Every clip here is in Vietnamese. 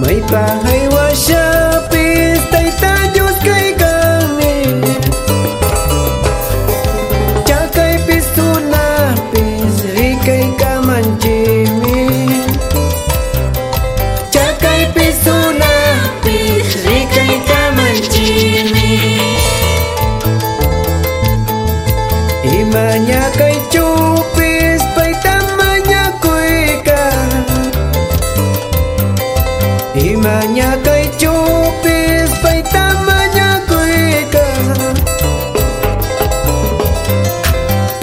May pahiwa siya Peace Tay ta Diyos kay kami Siya kay Pistuna Peace Rikay kaman Jimmy Siya kay Pistuna Peace Rikay kaman Jimmy Ima niya kay chu Timanya kay chupis Pay tamanya kuika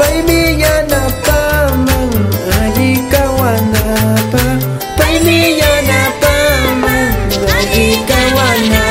Pay miya na pamang Ayi kawanapa Pay miya na pamang Ayi kawanapa